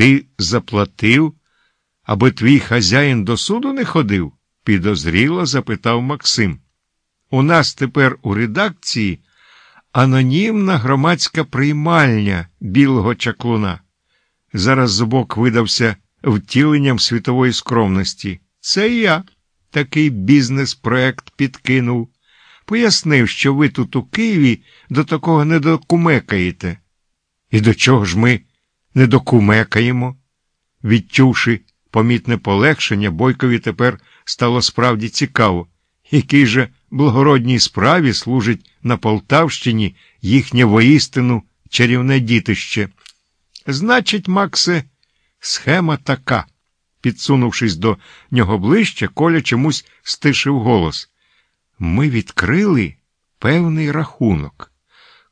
Ти заплатив, аби твій хазяїн до суду не ходив? підозріло запитав Максим. У нас тепер у редакції анонімна громадська приймальня білого чаклуна. Зараз зубок видався втіленням світової скромності. Це я такий бізнес-проект підкинув. Пояснив, що ви тут у Києві до такого не докумекаєте. І до чого ж ми не докумекаємо? Відчувши помітне полегшення, Бойкові тепер стало справді цікаво, якій же благородній справі служить на Полтавщині їхнє воістину чарівне дітище. Значить, Максе, схема така. Підсунувшись до нього ближче, Коля чомусь стишив голос. Ми відкрили певний рахунок.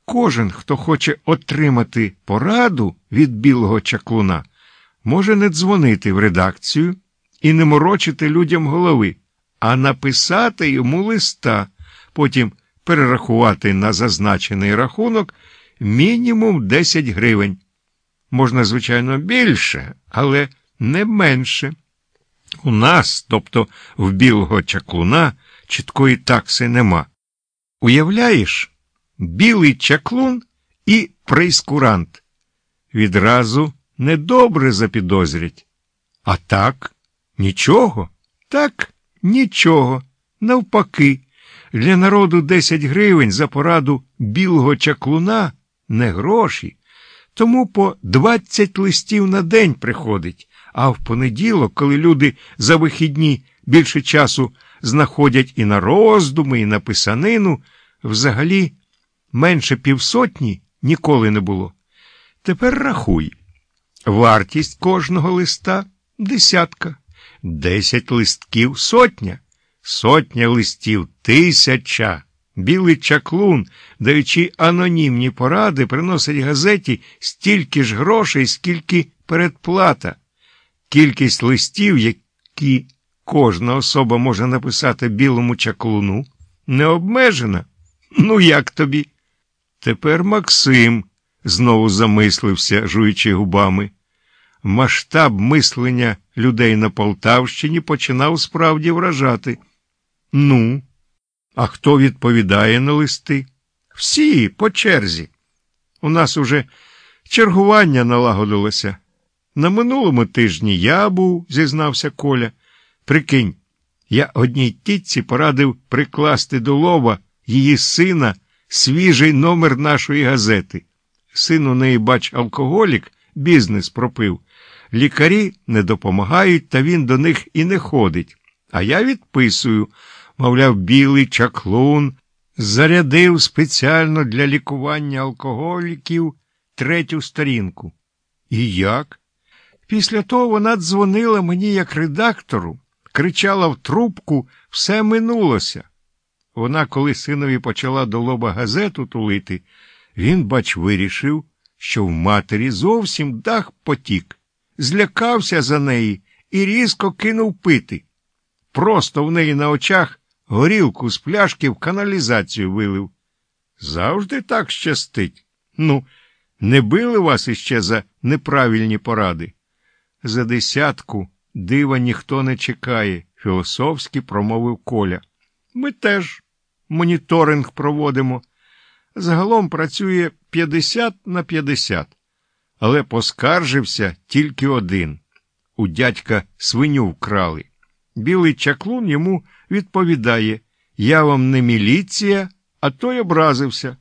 Кожен, хто хоче отримати пораду від білого чаклуна, може не дзвонити в редакцію і не морочити людям голови, а написати йому листа, потім перерахувати на зазначений рахунок мінімум 10 гривень. Можна, звичайно, більше, але не менше. У нас, тобто в білого чаклуна, чіткої такси нема. Уявляєш, білий чаклун і прейскурант. Відразу недобре запідозрять. А так, нічого, так, нічого. Навпаки, для народу 10 гривень за пораду білого чаклуна не гроші. Тому по 20 листів на день приходить, а в понеділок, коли люди за вихідні більше часу знаходять і на роздуми, і на писанину, взагалі менше півсотні ніколи не було. Тепер рахуй. Вартість кожного листа десятка, десять листків сотня, сотня листів тисяча. Білий чаклун, даючи анонімні поради, приносить газеті стільки ж грошей, скільки передплата. Кількість листів, які кожна особа може написати білому чаклуну, не обмежена. Ну, як тобі? Тепер Максим знову замислився, жуючи губами. Масштаб мислення людей на Полтавщині починав справді вражати. Ну, а хто відповідає на листи? Всі по черзі. У нас уже чергування налагодилося. На минулому тижні я був, зізнався Коля. Прикинь, я одній тітці порадив прикласти до лова її сина свіжий номер нашої газети. Син у неї, бач, алкоголік, бізнес пропив. Лікарі не допомагають, та він до них і не ходить. А я відписую, мовляв, білий чаклун зарядив спеціально для лікування алкоголіків третю сторінку. І як? Після того вона дзвонила мені як редактору, кричала в трубку, все минулося. Вона, коли синові почала до лоба газету тулити, він, бач, вирішив, що в матері зовсім дах потік, злякався за неї і різко кинув пити. Просто в неї на очах горілку з пляшки в каналізацію вилив. Завжди так щастить. Ну, не били вас іще за неправильні поради. За десятку дива ніхто не чекає, філософськи промовив Коля. Ми теж моніторинг проводимо. Загалом працює 50 на 50. Але поскаржився тільки один. У дядька свиню вкрали. Білий чаклун йому відповідає Я вам не міліція, а той образився.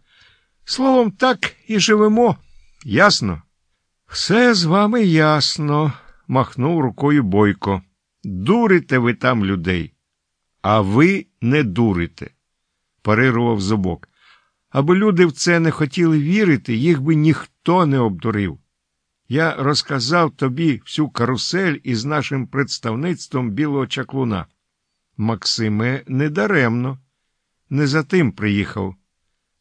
Словом, так і живемо. Ясно? Все з вами ясно, махнув рукою Бойко. Дурите ви там людей, а ви не дурите, парирував зубок. Аби люди в це не хотіли вірити, їх би ніхто не обдурив. Я розказав тобі всю карусель із нашим представництвом білого чаклуна. Максиме, недаремно. Не за тим приїхав.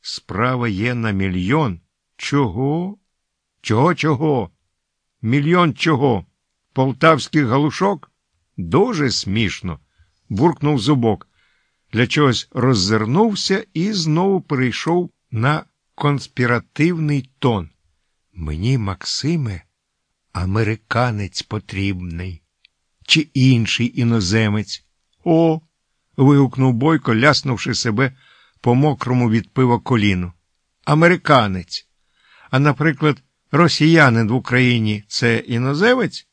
Справа є на мільйон. Чого? Чого, чого? Мільйон чого? Полтавських галушок? Дуже смішно. буркнув зубок. Для чогось роззирнувся і знову перейшов на конспіративний тон. Мені, Максиме, американець потрібний чи інший іноземець. О. вигукнув Бойко, ляснувши себе по мокрому від пива коліну. Американець. А, наприклад, росіянин в Україні це іноземець?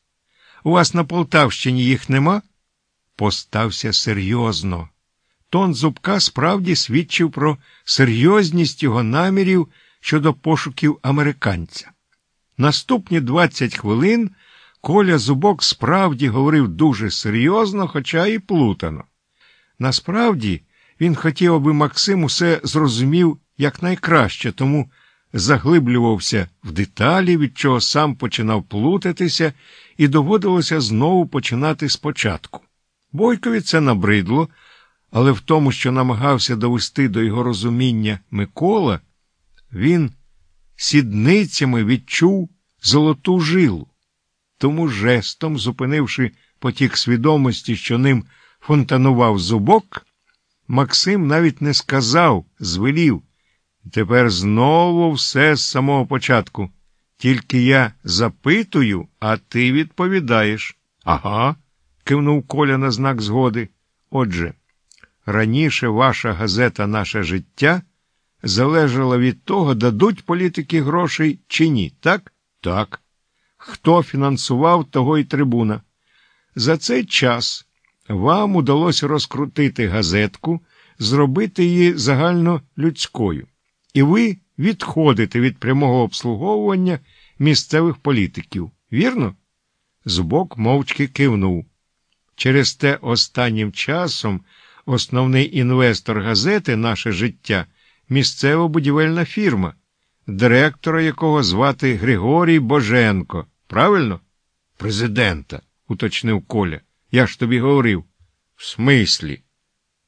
У вас на Полтавщині їх нема? Постався серйозно. Тон зубка справді свідчив про серйозність його намірів щодо пошуків американця. Наступні 20 хвилин Коля Зубок справді говорив дуже серйозно, хоча і плутано. Насправді, він хотів, аби Максим усе зрозумів якнайкраще, тому заглиблювався в деталі, від чого сам починав плутатися, і доводилося знову починати спочатку. Бойкові це набридло, але в тому, що намагався довести до його розуміння Микола, він сідницями відчув золоту жилу. Тому жестом, зупинивши потік свідомості, що ним фонтанував зубок, Максим навіть не сказав, звелів. Тепер знову все з самого початку. Тільки я запитую, а ти відповідаєш. Ага, кивнув Коля на знак згоди. Отже, раніше ваша газета Наше життя залежала від того, дадуть політики грошей чи ні, так? Так. Хто фінансував того й трибуна? За цей час вам удалося розкрутити газетку, зробити її загальнолюдською, і ви відходите від прямого обслуговування місцевих політиків. Вірно? Збок мовчки кивнув. Через те останнім часом основний інвестор газети Наше життя місцева будівельна фірма, директора якого звати Григорій Боженко. Правильно? Президента, уточнив Коля. Я ж тобі говорив. В смислі?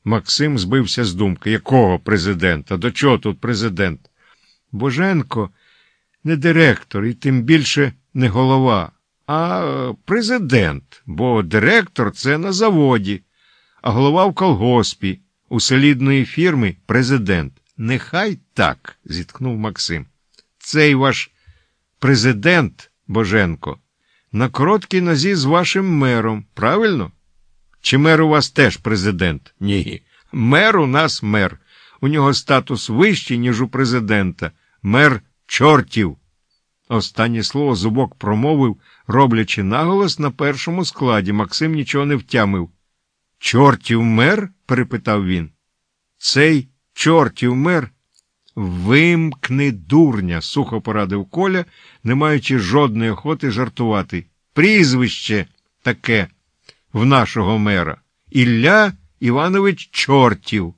Максим збився з думки. Якого президента? До чого тут президент? Боженко не директор і тим більше не голова, а президент, бо директор це на заводі, а голова в колгоспі, у солідної фірми президент. Нехай так, зіткнув Максим. Цей ваш президент, Боженко, на короткій нозі з вашим мером, правильно? Чи мер у вас теж президент? Ні. Мер у нас мер. У нього статус вищий, ніж у президента. Мер чортів. Останнє слово зубок промовив, роблячи наголос на першому складі. Максим нічого не втямив. Чортів мер? перепитав він. Цей чортів мер. Вимкни дурня, сухо порадив Коля, не маючи жодної охоти жартувати. Прізвище таке в нашого мера. Ілля Іванович Чортів.